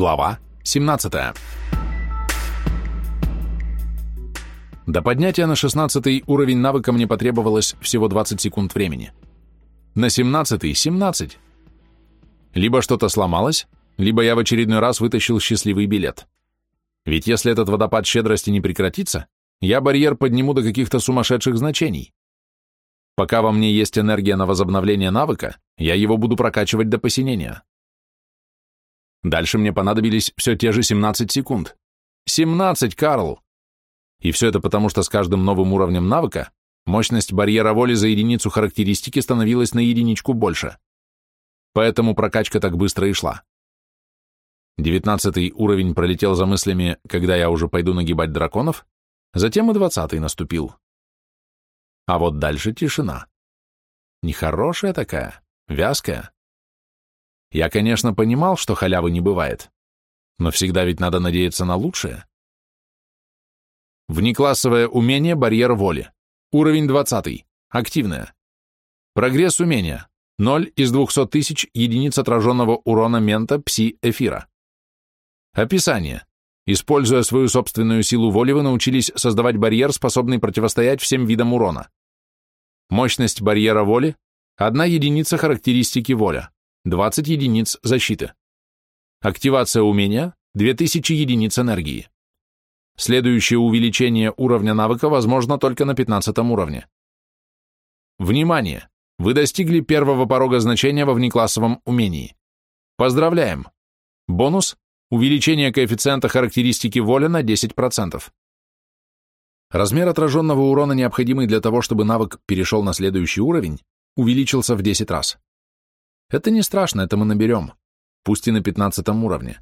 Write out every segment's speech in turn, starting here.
Глава 17. До поднятия на 16 уровень навыка мне потребовалось всего 20 секунд времени. На 17 — 17. Либо что-то сломалось, либо я в очередной раз вытащил счастливый билет. Ведь если этот водопад щедрости не прекратится, я барьер подниму до каких-то сумасшедших значений. Пока во мне есть энергия на возобновление навыка, я его буду прокачивать до посинения. Дальше мне понадобились все те же 17 секунд. 17, Карл! И все это потому, что с каждым новым уровнем навыка мощность барьера воли за единицу характеристики становилась на единичку больше. Поэтому прокачка так быстро и шла. Девятнадцатый уровень пролетел за мыслями, когда я уже пойду нагибать драконов, затем и двадцатый наступил. А вот дальше тишина. Нехорошая такая, вязкая. Я, конечно, понимал, что халявы не бывает, но всегда ведь надо надеяться на лучшее. Внеклассовое умение «Барьер воли». Уровень 20. Активное. Прогресс умения. 0 из 200 тысяч единиц отраженного урона мента пси-эфира. Описание. Используя свою собственную силу воли, вы научились создавать барьер, способный противостоять всем видам урона. Мощность барьера воли – одна единица характеристики воля. 20 единиц защиты. Активация умения – 2000 единиц энергии. Следующее увеличение уровня навыка возможно только на 15 уровне. Внимание! Вы достигли первого порога значения во внеклассовом умении. Поздравляем! Бонус – увеличение коэффициента характеристики воля на 10%. Размер отраженного урона, необходимый для того, чтобы навык перешел на следующий уровень, увеличился в 10 раз. Это не страшно, это мы наберем. Пусть и на пятнадцатом уровне.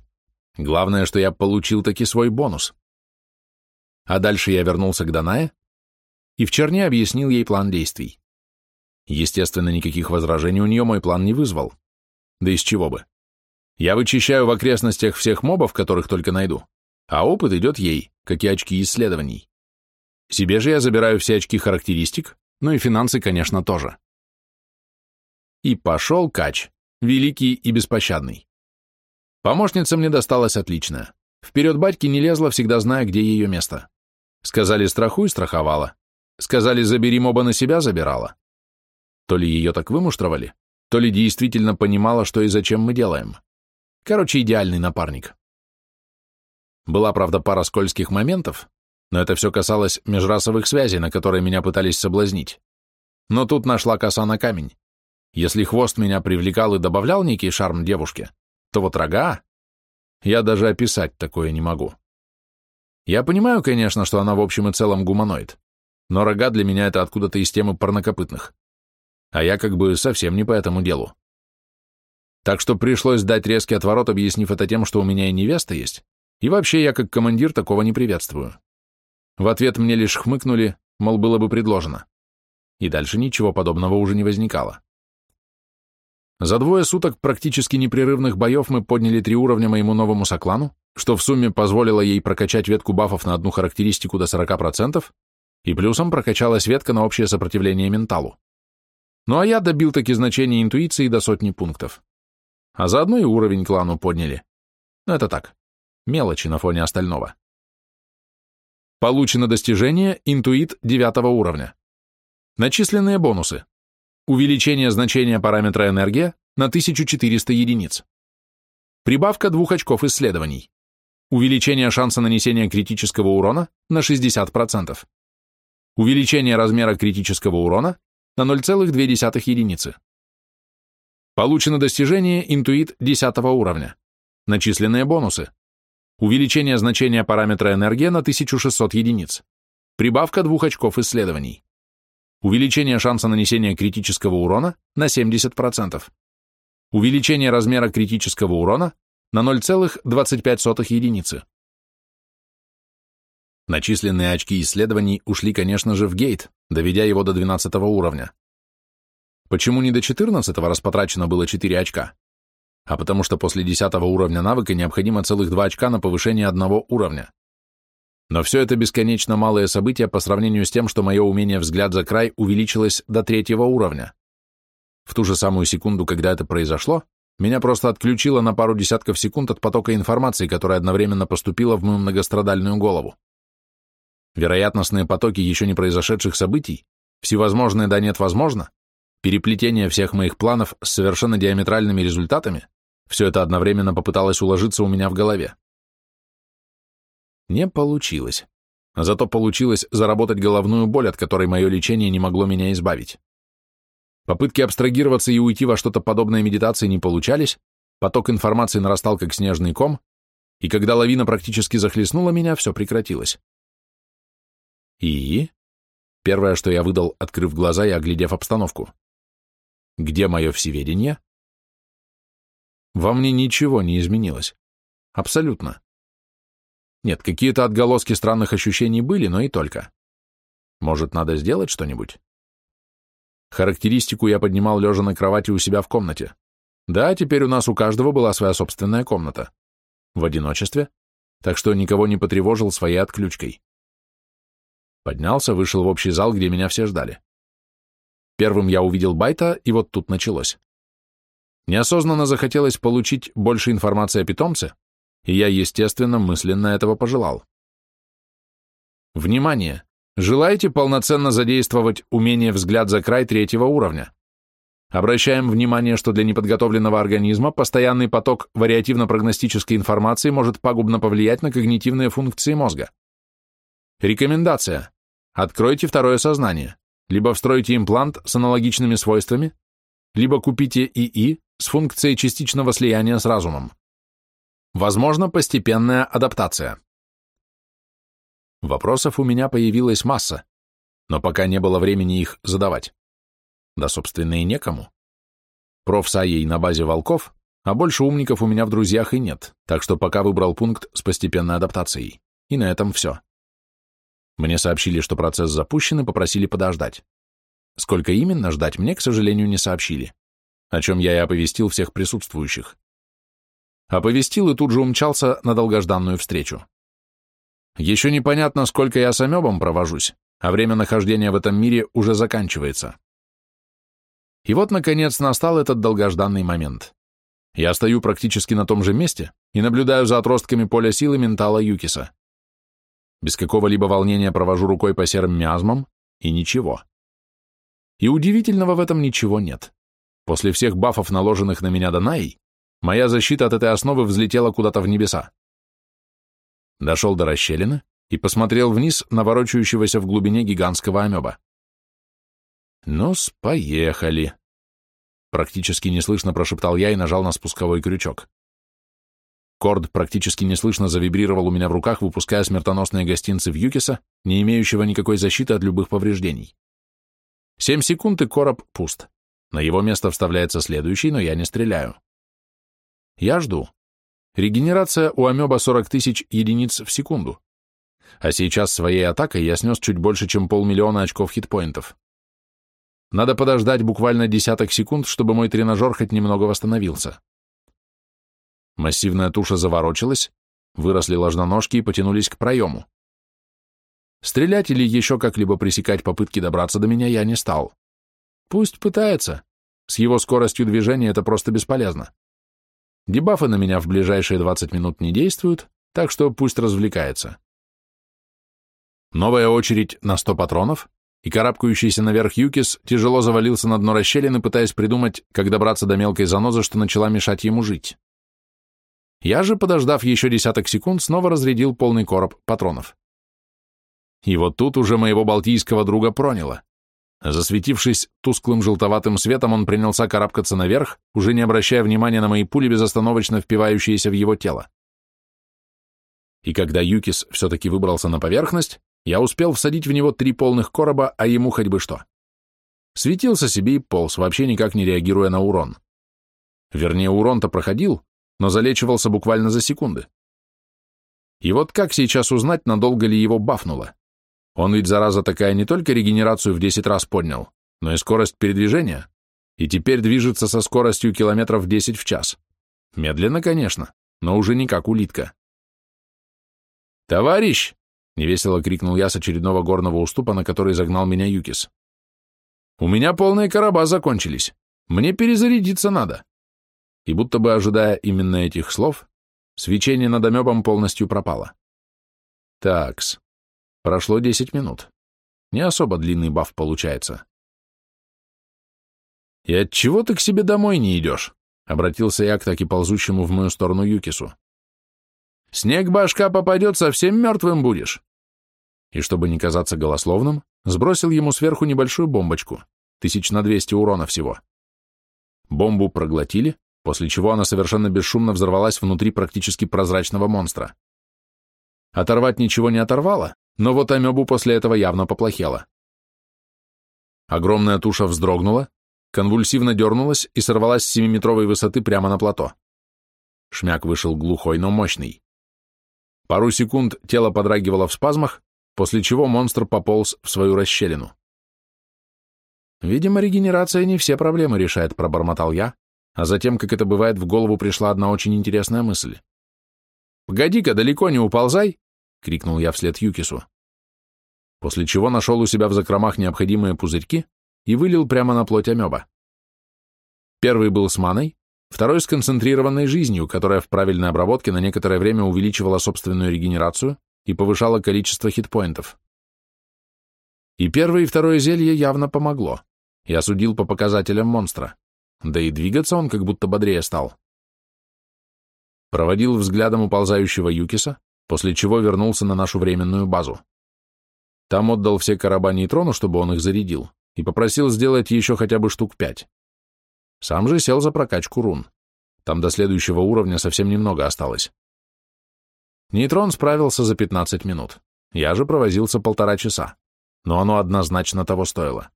Главное, что я получил таки свой бонус. А дальше я вернулся к Данае и в черне объяснил ей план действий. Естественно, никаких возражений у нее мой план не вызвал. Да из чего бы. Я вычищаю в окрестностях всех мобов, которых только найду, а опыт идет ей, как и очки исследований. Себе же я забираю все очки характеристик, ну и финансы, конечно, тоже. И пошел кач, великий и беспощадный. Помощница мне досталась отличная. Вперед батьки не лезла, всегда зная, где ее место. Сказали страхуй, страховала. Сказали забери моба на себя, забирала. То ли ее так вымуштровали, то ли действительно понимала, что и зачем мы делаем. Короче, идеальный напарник. Была, правда, пара скользких моментов, но это все касалось межрасовых связей, на которые меня пытались соблазнить. Но тут нашла коса на камень. Если хвост меня привлекал и добавлял некий шарм девушке, то вот рога... Я даже описать такое не могу. Я понимаю, конечно, что она в общем и целом гуманоид, но рога для меня это откуда-то из темы парнокопытных. А я как бы совсем не по этому делу. Так что пришлось дать резкий отворот, объяснив это тем, что у меня и невеста есть, и вообще я как командир такого не приветствую. В ответ мне лишь хмыкнули, мол, было бы предложено. И дальше ничего подобного уже не возникало. За двое суток практически непрерывных боев мы подняли три уровня моему новому соклану, что в сумме позволило ей прокачать ветку бафов на одну характеристику до 40%, и плюсом прокачалась ветка на общее сопротивление менталу. Ну а я добил таки значение интуиции до сотни пунктов. А заодно и уровень клану подняли. Но это так, мелочи на фоне остального. Получено достижение интуит девятого уровня. Начисленные бонусы. Увеличение значения параметра энергия на 1400 единиц. Прибавка двух очков исследований. Увеличение шанса нанесения критического урона на 60%. Увеличение размера критического урона на 0,2 единицы. Получено достижение интуит 10 уровня. Начисленные бонусы. Увеличение значения параметра энергия на 1600 единиц. Прибавка двух очков исследований. Увеличение шанса нанесения критического урона на 70%. Увеличение размера критического урона на 0,25 единицы. Начисленные очки исследований ушли, конечно же, в гейт, доведя его до 12 уровня. Почему не до 14 распотрачено было 4 очка? А потому что после 10 уровня навыка необходимо целых 2 очка на повышение одного уровня. Но все это бесконечно малые события по сравнению с тем, что мое умение «взгляд за край» увеличилось до третьего уровня. В ту же самую секунду, когда это произошло, меня просто отключило на пару десятков секунд от потока информации, которая одновременно поступила в мою многострадальную голову. Вероятностные потоки еще не произошедших событий, всевозможные да нет возможно, переплетение всех моих планов с совершенно диаметральными результатами, все это одновременно попыталось уложиться у меня в голове. Не получилось. Зато получилось заработать головную боль, от которой мое лечение не могло меня избавить. Попытки абстрагироваться и уйти во что-то подобное медитации не получались, поток информации нарастал как снежный ком, и когда лавина практически захлестнула меня, все прекратилось. И? Первое, что я выдал, открыв глаза и оглядев обстановку. Где мое всеведение? Во мне ничего не изменилось. Абсолютно. Нет, какие-то отголоски странных ощущений были, но и только. Может, надо сделать что-нибудь? Характеристику я поднимал лежа на кровати у себя в комнате. Да, теперь у нас у каждого была своя собственная комната. В одиночестве, так что никого не потревожил своей отключкой. Поднялся, вышел в общий зал, где меня все ждали. Первым я увидел Байта, и вот тут началось. Неосознанно захотелось получить больше информации о питомце, и я, естественно, мысленно этого пожелал. Внимание! Желаете полноценно задействовать умение «взгляд за край» третьего уровня? Обращаем внимание, что для неподготовленного организма постоянный поток вариативно-прогностической информации может пагубно повлиять на когнитивные функции мозга. Рекомендация. Откройте второе сознание. Либо встройте имплант с аналогичными свойствами, либо купите ИИ с функцией частичного слияния с разумом. Возможно, постепенная адаптация. Вопросов у меня появилась масса, но пока не было времени их задавать. Да, собственно, и некому. Проф. Саей на базе волков, а больше умников у меня в друзьях и нет, так что пока выбрал пункт с постепенной адаптацией. И на этом все. Мне сообщили, что процесс запущен и попросили подождать. Сколько именно ждать, мне, к сожалению, не сообщили, о чем я и оповестил всех присутствующих. Оповестил и тут же умчался на долгожданную встречу. Еще непонятно, сколько я с амебом провожусь, а время нахождения в этом мире уже заканчивается. И вот, наконец, настал этот долгожданный момент. Я стою практически на том же месте и наблюдаю за отростками поля силы ментала Юкиса. Без какого-либо волнения провожу рукой по серым миазмам, и ничего. И удивительного в этом ничего нет. После всех бафов, наложенных на меня Данаей, моя защита от этой основы взлетела куда-то в небеса. Дошел до расщелины и посмотрел вниз на ворочающегося в глубине гигантского амеба. «Ну-с, поехали!» Практически неслышно прошептал я и нажал на спусковой крючок. Корд практически неслышно завибрировал у меня в руках, выпуская смертоносные гостинцы в Юкиса, не имеющего никакой защиты от любых повреждений. Семь секунд, и короб пуст. На его место вставляется следующий, но я не стреляю. Я жду. Регенерация у амеба 40 тысяч единиц в секунду. А сейчас своей атакой я снес чуть больше, чем полмиллиона очков хитпоинтов. Надо подождать буквально десяток секунд, чтобы мой тренажер хоть немного восстановился. Массивная туша заворочилась, выросли ложноножки и потянулись к проему. Стрелять или еще как-либо пресекать попытки добраться до меня я не стал. Пусть пытается. С его скоростью движения это просто бесполезно. Дебафы на меня в ближайшие 20 минут не действуют, так что пусть развлекается. Новая очередь на 100 патронов, и карабкающийся наверх Юкис тяжело завалился на дно расщелины, пытаясь придумать, как добраться до мелкой занозы, что начала мешать ему жить. Я же, подождав еще десяток секунд, снова разрядил полный короб патронов. И вот тут уже моего балтийского друга проняло. Засветившись тусклым желтоватым светом, он принялся карабкаться наверх, уже не обращая внимания на мои пули, безостановочно впивающиеся в его тело. И когда Юкис все-таки выбрался на поверхность, я успел всадить в него три полных короба, а ему хоть бы что. Светился себе и полз, вообще никак не реагируя на урон. Вернее, урон-то проходил, но залечивался буквально за секунды. И вот как сейчас узнать, надолго ли его бафнуло? Он ведь, зараза такая, не только регенерацию в 10 раз поднял, но и скорость передвижения, и теперь движется со скоростью километров 10 в час. Медленно, конечно, но уже не как улитка. «Товарищ!» — невесело крикнул я с очередного горного уступа, на который загнал меня Юкис. «У меня полные короба закончились. Мне перезарядиться надо. и будто бы ожидая именно этих слов, свечение над амебом полностью пропало. Такс. Прошло 10 минут. Не особо длинный баф получается. «И отчего ты к себе домой не идешь?» — обратился я к таки ползущему в мою сторону Юкису. «Снег башка попадет, совсем мертвым будешь!» И чтобы не казаться голословным, сбросил ему сверху небольшую бомбочку, тысяч на двести урона всего. Бомбу проглотили, после чего она совершенно бесшумно взорвалась внутри практически прозрачного монстра. Оторвать ничего не оторвало, но вот амебу после этого явно поплохело. Огромная туша вздрогнула, конвульсивно дернулась и сорвалась с семиметровой высоты прямо на плато. Шмяк вышел глухой, но мощный. Пару секунд тело подрагивало в спазмах, после чего монстр пополз в свою расщелину. «Видимо, регенерация не все проблемы решает», — пробормотал я, а затем, как это бывает, в голову пришла одна очень интересная мысль. «Погоди-ка, далеко не уползай!» — крикнул я вслед Юкису. После чего нашел у себя в закромах необходимые пузырьки и вылил прямо на плоть амеба. Первый был с маной, второй с концентрированной жизнью, которая в правильной обработке на некоторое время увеличивала собственную регенерацию и повышала количество хитпоинтов. И первое и второе зелье явно помогло. Я судил по показателям монстра. Да и двигаться он как будто бодрее стал. Проводил взглядом уползающего Юкиса, после чего вернулся на нашу временную базу. Там отдал все короба нейтрону, чтобы он их зарядил, и попросил сделать еще хотя бы штук пять. Сам же сел за прокачку рун. Там до следующего уровня совсем немного осталось. Нейтрон справился за 15 минут. Я же провозился полтора часа, но оно однозначно того стоило.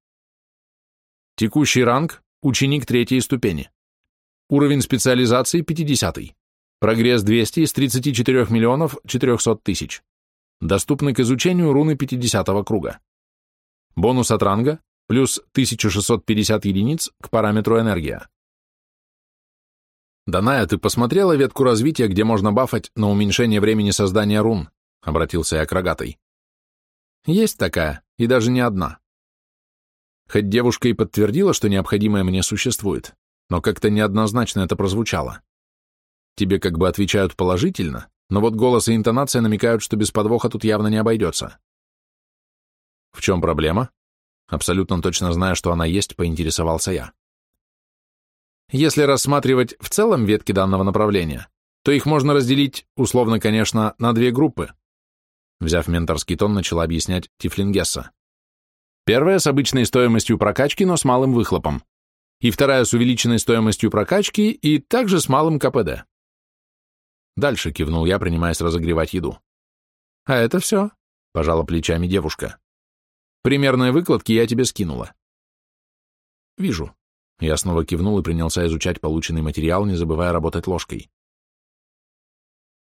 Текущий ранг – ученик третьей ступени. Уровень специализации – 50 -й. Прогресс 200 из 34 миллионов 400 тысяч. Доступны к изучению руны 50 круга. Бонус от ранга плюс 1650 единиц к параметру энергия. «Даная, ты посмотрела ветку развития, где можно бафать на уменьшение времени создания рун?» — обратился я к рогатой. «Есть такая, и даже не одна. Хоть девушка и подтвердила, что необходимое мне существует, но как-то неоднозначно это прозвучало. Тебе как бы отвечают положительно, но вот голос и интонация намекают, что без подвоха тут явно не обойдется. В чем проблема? Абсолютно точно зная, что она есть, поинтересовался я. Если рассматривать в целом ветки данного направления, то их можно разделить, условно, конечно, на две группы. Взяв менторский тон, начала объяснять Тифлингесса. Первая с обычной стоимостью прокачки, но с малым выхлопом. И вторая с увеличенной стоимостью прокачки и также с малым КПД. Дальше кивнул я, принимаясь разогревать еду. А это все, пожала плечами девушка. Примерные выкладки я тебе скинула. Вижу. Я снова кивнул и принялся изучать полученный материал, не забывая работать ложкой.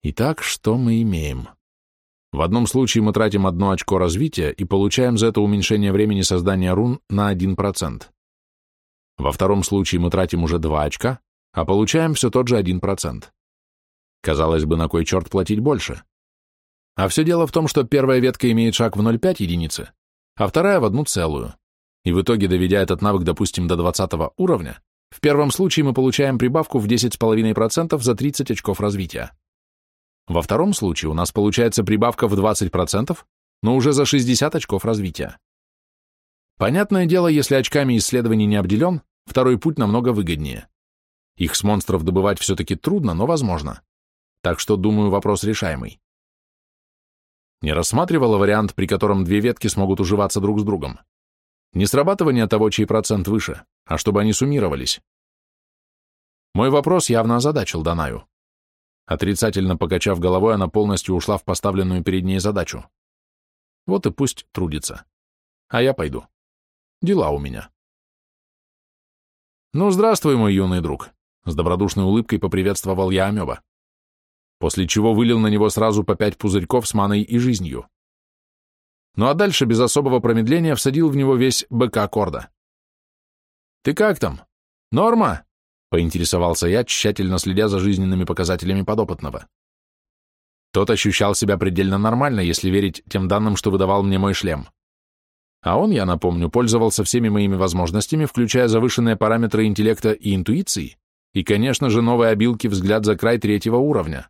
Итак, что мы имеем? В одном случае мы тратим одно очко развития и получаем за это уменьшение времени создания рун на 1%. Во втором случае мы тратим уже 2 очка, а получаем все тот же 1%. Казалось бы, на кой черт платить больше? А все дело в том, что первая ветка имеет шаг в 0,5 единицы, а вторая в одну целую. И в итоге, доведя этот навык, допустим, до 20 уровня, в первом случае мы получаем прибавку в 10,5% за 30 очков развития. Во втором случае у нас получается прибавка в 20%, но уже за 60 очков развития. Понятное дело, если очками исследований не обделен, второй путь намного выгоднее. Их с монстров добывать все-таки трудно, но возможно так что, думаю, вопрос решаемый. Не рассматривала вариант, при котором две ветки смогут уживаться друг с другом. Не срабатывание того, чей процент выше, а чтобы они суммировались. Мой вопрос явно озадачил Данаю. Отрицательно покачав головой, она полностью ушла в поставленную перед ней задачу. Вот и пусть трудится. А я пойду. Дела у меня. Ну, здравствуй, мой юный друг. С добродушной улыбкой поприветствовал я Амеба после чего вылил на него сразу по пять пузырьков с маной и жизнью. Ну а дальше без особого промедления всадил в него весь БК Корда. «Ты как там? Норма?» — поинтересовался я, тщательно следя за жизненными показателями подопытного. Тот ощущал себя предельно нормально, если верить тем данным, что выдавал мне мой шлем. А он, я напомню, пользовался всеми моими возможностями, включая завышенные параметры интеллекта и интуиции, и, конечно же, новые обилки взгляд за край третьего уровня,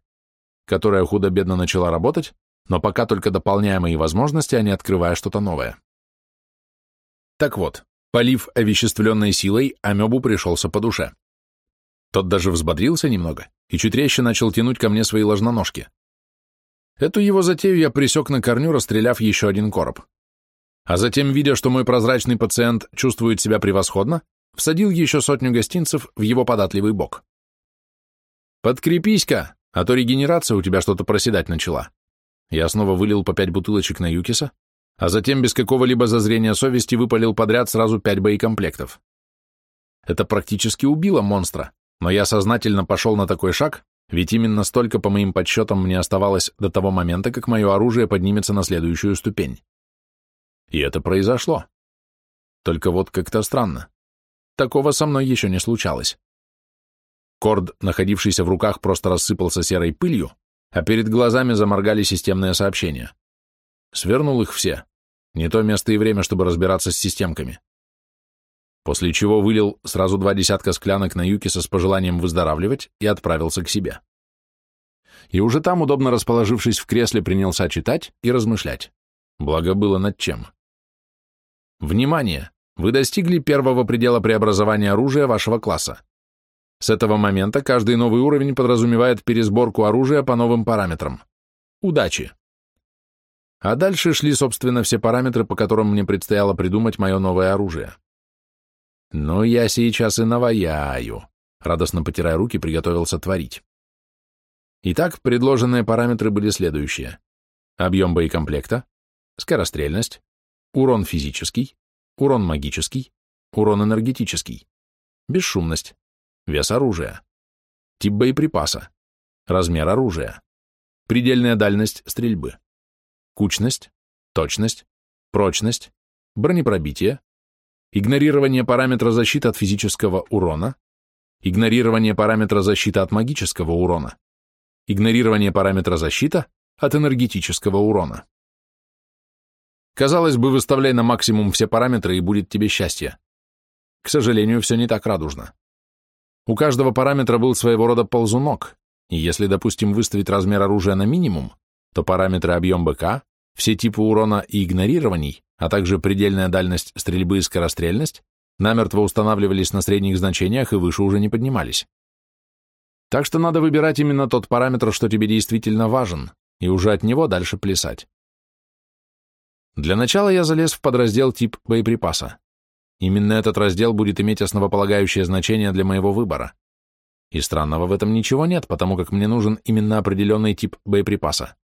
которая худо-бедно начала работать, но пока только дополняя мои возможности, а не открывая что-то новое. Так вот, полив овеществленной силой, амебу пришелся по душе. Тот даже взбодрился немного и чуть резче начал тянуть ко мне свои ложноножки. Эту его затею я присек на корню, расстреляв еще один короб. А затем, видя, что мой прозрачный пациент чувствует себя превосходно, всадил еще сотню гостинцев в его податливый бок. «Подкрепись-ка, а то регенерация у тебя что-то проседать начала». Я снова вылил по пять бутылочек на Юкиса, а затем без какого-либо зазрения совести выпалил подряд сразу пять боекомплектов. Это практически убило монстра, но я сознательно пошел на такой шаг, ведь именно столько, по моим подсчетам, мне оставалось до того момента, как мое оружие поднимется на следующую ступень. И это произошло. Только вот как-то странно. Такого со мной еще не случалось. Корд, находившийся в руках, просто рассыпался серой пылью, а перед глазами заморгали системные сообщения. Свернул их все. Не то место и время, чтобы разбираться с системками. После чего вылил сразу два десятка склянок на Юкиса с пожеланием выздоравливать и отправился к себе. И уже там, удобно расположившись в кресле, принялся читать и размышлять. Благо было над чем. Внимание! Вы достигли первого предела преобразования оружия вашего класса. С этого момента каждый новый уровень подразумевает пересборку оружия по новым параметрам. Удачи! А дальше шли, собственно, все параметры, по которым мне предстояло придумать мое новое оружие. Но я сейчас и наваяю. Радостно потирая руки, приготовился творить. Итак, предложенные параметры были следующие. Объем боекомплекта, скорострельность, урон физический, урон магический, урон энергетический, бесшумность, вес оружия, тип боеприпаса, размер оружия, предельная дальность стрельбы, кучность, точность, прочность, бронепробитие, игнорирование параметра защиты от физического урона, игнорирование параметра защиты от магического урона, игнорирование параметра защита от энергетического урона. Казалось бы, выставляй на максимум все параметры, и будет тебе счастье. К сожалению, все не так радужно. У каждого параметра был своего рода ползунок, и если, допустим, выставить размер оружия на минимум, то параметры объем БК, все типы урона и игнорирований, а также предельная дальность стрельбы и скорострельность намертво устанавливались на средних значениях и выше уже не поднимались. Так что надо выбирать именно тот параметр, что тебе действительно важен, и уже от него дальше плясать. Для начала я залез в подраздел тип боеприпаса. Именно этот раздел будет иметь основополагающее значение для моего выбора. И странного в этом ничего нет, потому как мне нужен именно определенный тип боеприпаса.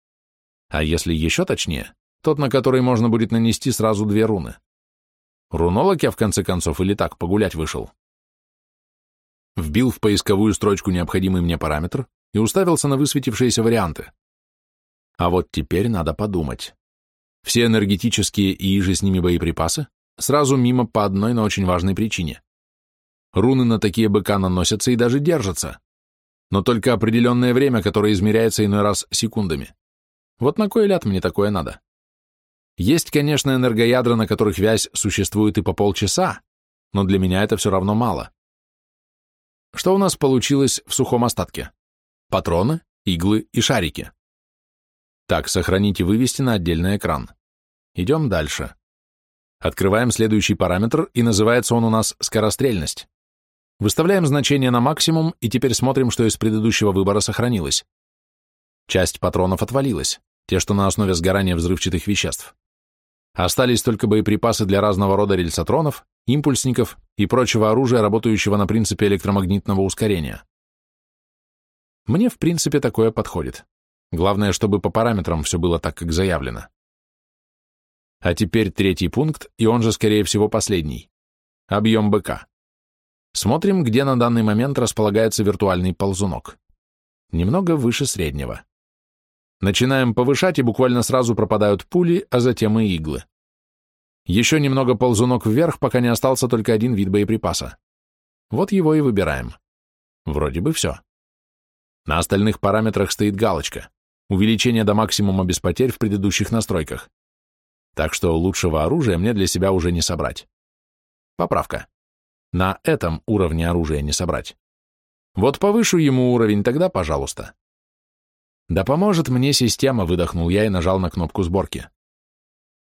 А если еще точнее, тот, на который можно будет нанести сразу две руны. Рунолог я, в конце концов, или так погулять вышел. Вбил в поисковую строчку необходимый мне параметр и уставился на высветившиеся варианты. А вот теперь надо подумать. Все энергетические и иже с ними боеприпасы сразу мимо по одной, но очень важной причине. Руны на такие БК наносятся и даже держатся, но только определенное время, которое измеряется иной раз секундами. Вот на кой ляд мне такое надо? Есть, конечно, энергоядра, на которых вязь существует и по полчаса, но для меня это все равно мало. Что у нас получилось в сухом остатке? Патроны, иглы и шарики. Так, сохранить и вывести на отдельный экран. Идем дальше. Открываем следующий параметр, и называется он у нас скорострельность. Выставляем значение на максимум, и теперь смотрим, что из предыдущего выбора сохранилось. Часть патронов отвалилась, те, что на основе сгорания взрывчатых веществ. Остались только боеприпасы для разного рода рельсотронов, импульсников и прочего оружия, работающего на принципе электромагнитного ускорения. Мне, в принципе, такое подходит. Главное, чтобы по параметрам все было так, как заявлено. А теперь третий пункт, и он же, скорее всего, последний. Объем БК. Смотрим, где на данный момент располагается виртуальный ползунок. Немного выше среднего. Начинаем повышать, и буквально сразу пропадают пули, а затем и иглы. Еще немного ползунок вверх, пока не остался только один вид боеприпаса. Вот его и выбираем. Вроде бы все. На остальных параметрах стоит галочка. Увеличение до максимума без потерь в предыдущих настройках. Так что лучшего оружия мне для себя уже не собрать. Поправка. На этом уровне оружия не собрать. Вот повышу ему уровень, тогда пожалуйста. Да поможет мне система, выдохнул я и нажал на кнопку сборки.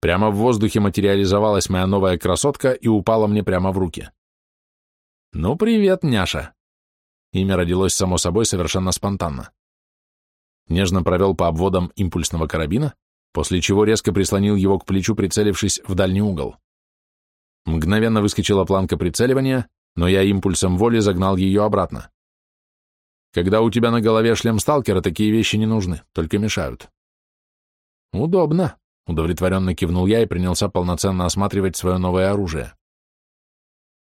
Прямо в воздухе материализовалась моя новая красотка и упала мне прямо в руки. Ну, привет, няша. Имя родилось само собой совершенно спонтанно. Нежно провел по обводам импульсного карабина, после чего резко прислонил его к плечу, прицелившись в дальний угол. Мгновенно выскочила планка прицеливания, но я импульсом воли загнал ее обратно. Когда у тебя на голове шлем сталкера, такие вещи не нужны, только мешают. Удобно, удовлетворенно кивнул я и принялся полноценно осматривать свое новое оружие.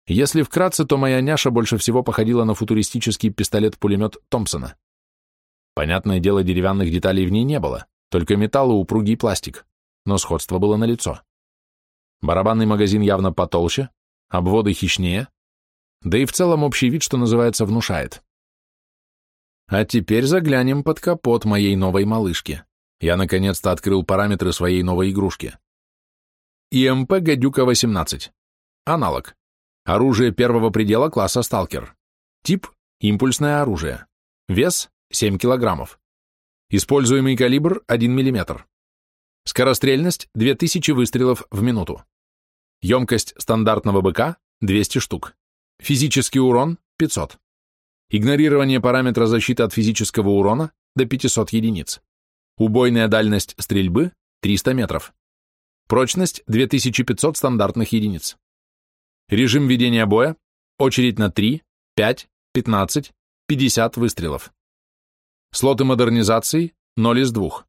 Если вкратце, то моя няша больше всего походила на футуристический пистолет-пулемет Томпсона. Понятное дело, деревянных деталей в ней не было, только металл упругий пластик, но сходство было налицо. Барабанный магазин явно потолще, обводы хищнее, да и в целом общий вид, что называется, внушает. А теперь заглянем под капот моей новой малышки. Я наконец-то открыл параметры своей новой игрушки. ИМП «Гадюка-18». Аналог. Оружие первого предела класса «Сталкер». Тип – импульсное оружие. Вес – 7 килограммов. Используемый калибр – 1 мм. Скорострельность – 2000 выстрелов в минуту. Емкость стандартного БК – 200 штук. Физический урон – 500. Игнорирование параметра защиты от физического урона до 500 единиц. Убойная дальность стрельбы 300 метров. Прочность 2500 стандартных единиц. Режим ведения боя. Очередь на 3, 5, 15, 50 выстрелов. Слоты модернизации 0 из 2.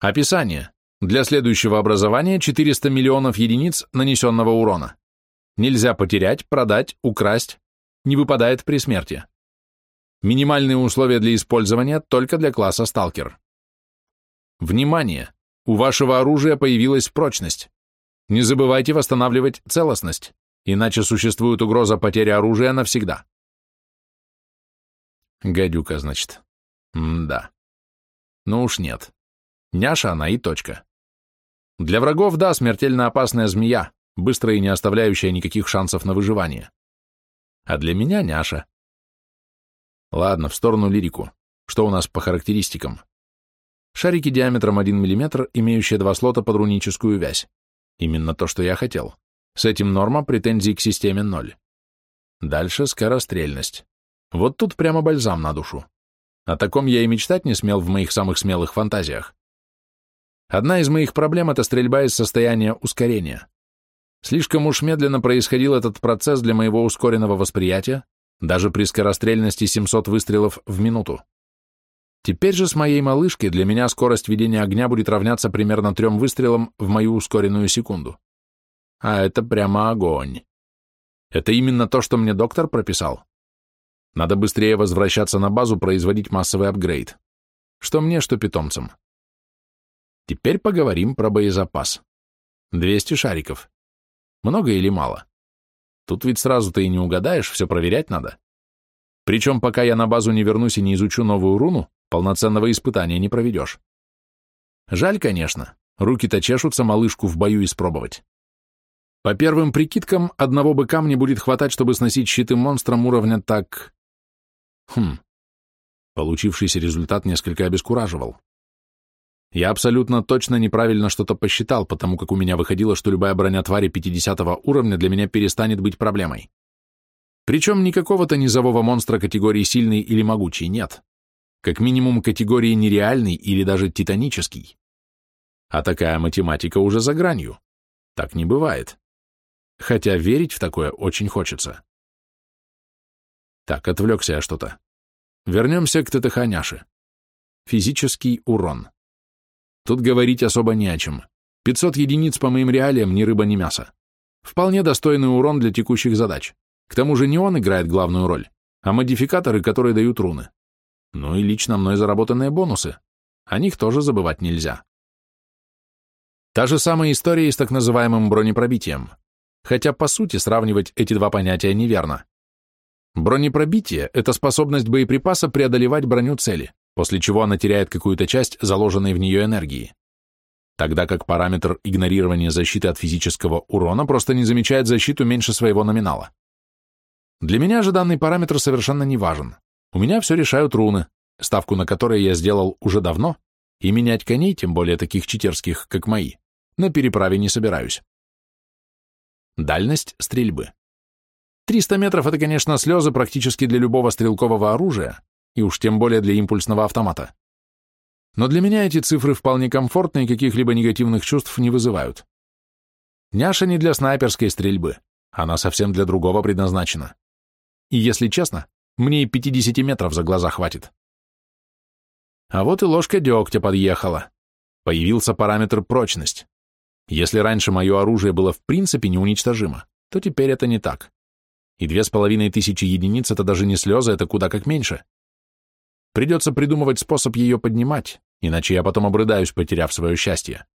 Описание. Для следующего образования 400 миллионов единиц нанесенного урона. Нельзя потерять, продать, украсть. Не выпадает при смерти. Минимальные условия для использования только для класса сталкер. Внимание! У вашего оружия появилась прочность. Не забывайте восстанавливать целостность, иначе существует угроза потери оружия навсегда. Гадюка, значит. М-да. Ну уж нет. Няша она и точка. Для врагов, да, смертельно опасная змея, быстрая и не оставляющая никаких шансов на выживание. А для меня няша. Ладно, в сторону лирику. Что у нас по характеристикам? Шарики диаметром 1 мм, имеющие два слота под руническую вязь. Именно то, что я хотел. С этим норма, претензий к системе ноль. Дальше скорострельность. Вот тут прямо бальзам на душу. О таком я и мечтать не смел в моих самых смелых фантазиях. Одна из моих проблем — это стрельба из состояния ускорения. Слишком уж медленно происходил этот процесс для моего ускоренного восприятия, даже при скорострельности 700 выстрелов в минуту. Теперь же с моей малышкой для меня скорость ведения огня будет равняться примерно трем выстрелам в мою ускоренную секунду. А это прямо огонь. Это именно то, что мне доктор прописал. Надо быстрее возвращаться на базу, производить массовый апгрейд. Что мне, что питомцам. Теперь поговорим про боезапас. 200 шариков. Много или мало? Тут ведь сразу-то и не угадаешь, все проверять надо. Причем, пока я на базу не вернусь и не изучу новую руну, полноценного испытания не проведешь. Жаль, конечно, руки-то чешутся малышку в бою испробовать. По первым прикидкам, одного быка мне будет хватать, чтобы сносить щиты монстрам уровня так... Хм. Получившийся результат несколько обескураживал. Я абсолютно точно неправильно что-то посчитал, потому как у меня выходило, что любая броня твари 50 уровня для меня перестанет быть проблемой. Причем никакого-то низового монстра категории сильный или могучий нет. Как минимум категории нереальный или даже титанический. А такая математика уже за гранью. Так не бывает. Хотя верить в такое очень хочется. Так, отвлекся я что-то. Вернемся к ТТХ Няши. Физический урон. Тут говорить особо не о чем. 500 единиц по моим реалиям ни рыба, ни мясо. Вполне достойный урон для текущих задач. К тому же не он играет главную роль, а модификаторы, которые дают руны. Ну и лично мной заработанные бонусы. О них тоже забывать нельзя. Та же самая история и с так называемым бронепробитием. Хотя, по сути, сравнивать эти два понятия неверно. Бронепробитие – это способность боеприпаса преодолевать броню цели после чего она теряет какую-то часть заложенной в нее энергии. Тогда как параметр игнорирования защиты от физического урона просто не замечает защиту меньше своего номинала. Для меня же данный параметр совершенно не важен. У меня все решают руны, ставку на которые я сделал уже давно, и менять коней, тем более таких читерских, как мои, на переправе не собираюсь. Дальность стрельбы. 300 метров — это, конечно, слезы практически для любого стрелкового оружия, и уж тем более для импульсного автомата. Но для меня эти цифры вполне комфортны и каких-либо негативных чувств не вызывают. Няша не для снайперской стрельбы, она совсем для другого предназначена. И если честно, мне и 50 метров за глаза хватит. А вот и ложка дегтя подъехала. Появился параметр прочность. Если раньше мое оружие было в принципе неуничтожимо, то теперь это не так. И две с половиной тысячи единиц — это даже не слезы, это куда как меньше. Придется придумывать способ ее поднимать, иначе я потом обрыдаюсь, потеряв свое счастье.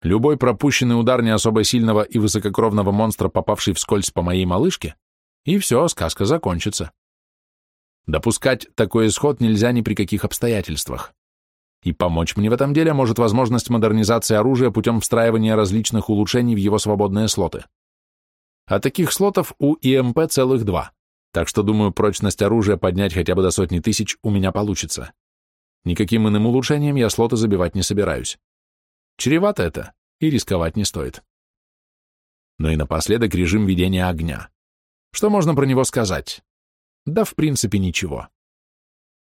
Любой пропущенный удар не особо сильного и высококровного монстра, попавший вскользь по моей малышке, и все, сказка закончится. Допускать такой исход нельзя ни при каких обстоятельствах. И помочь мне в этом деле может возможность модернизации оружия путем встраивания различных улучшений в его свободные слоты. А таких слотов у ИМП целых два, так что, думаю, прочность оружия поднять хотя бы до сотни тысяч у меня получится. Никаким иным улучшением я слоты забивать не собираюсь. Чревато это, и рисковать не стоит. Ну и напоследок режим ведения огня. Что можно про него сказать? Да, в принципе, ничего.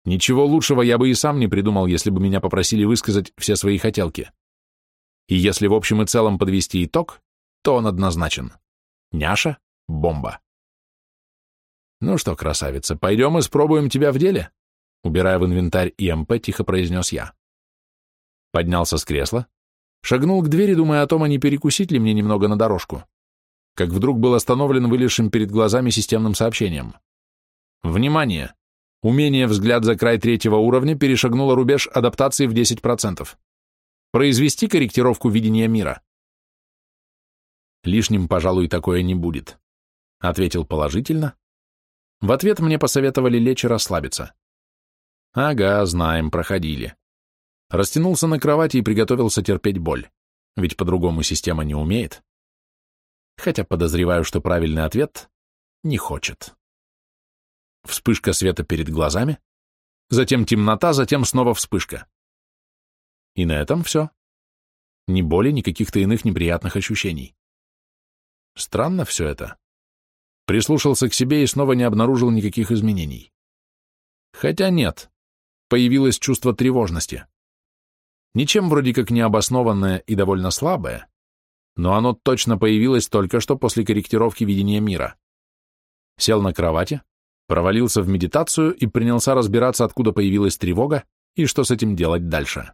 Ничего лучшего я бы и сам не придумал, если бы меня попросили высказать все свои хотелки. И если в общем и целом подвести итог, то он однозначен. Няша — бомба. Ну что, красавица, пойдем и спробуем тебя в деле? Убирая в инвентарь ИМП, тихо произнес я. Поднялся с кресла, Шагнул к двери, думая о том, а не перекусить ли мне немного на дорожку. Как вдруг был остановлен вылезшим перед глазами системным сообщением. Внимание! Умение «Взгляд за край третьего уровня» перешагнуло рубеж адаптации в 10%. Произвести корректировку видения мира. Лишним, пожалуй, такое не будет. Ответил положительно. В ответ мне посоветовали лечь и расслабиться. Ага, знаем, проходили. Растянулся на кровати и приготовился терпеть боль, ведь по-другому система не умеет. Хотя подозреваю, что правильный ответ — не хочет. Вспышка света перед глазами, затем темнота, затем снова вспышка. И на этом все. Ни боли, ни каких-то иных неприятных ощущений. Странно все это. Прислушался к себе и снова не обнаружил никаких изменений. Хотя нет, появилось чувство тревожности ничем вроде как необоснованное и довольно слабое, но оно точно появилось только что после корректировки видения мира. Сел на кровати, провалился в медитацию и принялся разбираться, откуда появилась тревога и что с этим делать дальше.